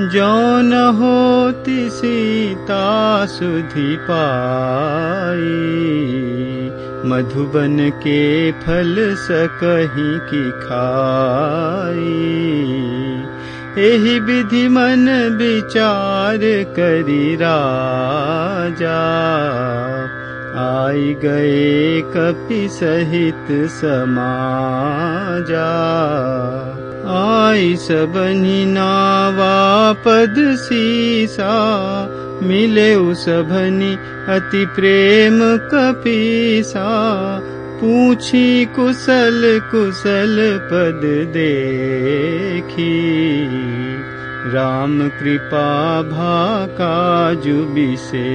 जौन होती सीता सुधि पाई मधुबन के फल सकही की खाई। एहि विधि मन विचार करी राजा आई गए कपि सहित समाजा सबनी नावा पद सीसा मिले सबनी अति प्रेम कपीसा। पूछी कुशल कुशल पद देखी। राम कृपा भा काजु बिसेखी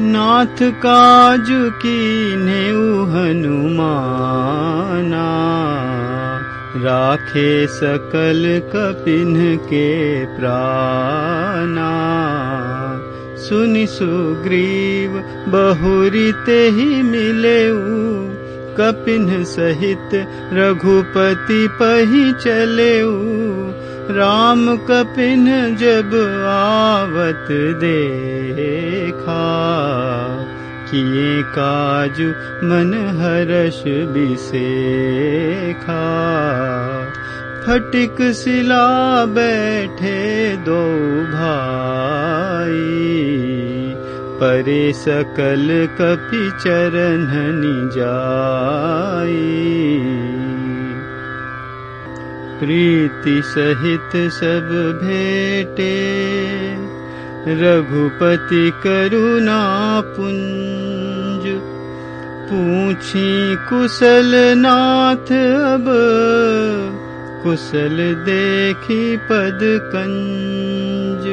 नाथ काजु की ने हनुमाना राखे सकल कपिन के प्राणा। सुनि सुग्रीव बहुरीते ही मिले कपिन सहित रघुपति पही चले राम कपिन जब आवत देखा किए काजु मन हर्ष बिसेखा। फटिक सिला बैठे दो भाई परे सकल कपि चरण जाई। प्रीति सहित सब भेटे रघुपति करुणा पुंज पूछी कुशल नाथ अब कुशल देखी पद कंज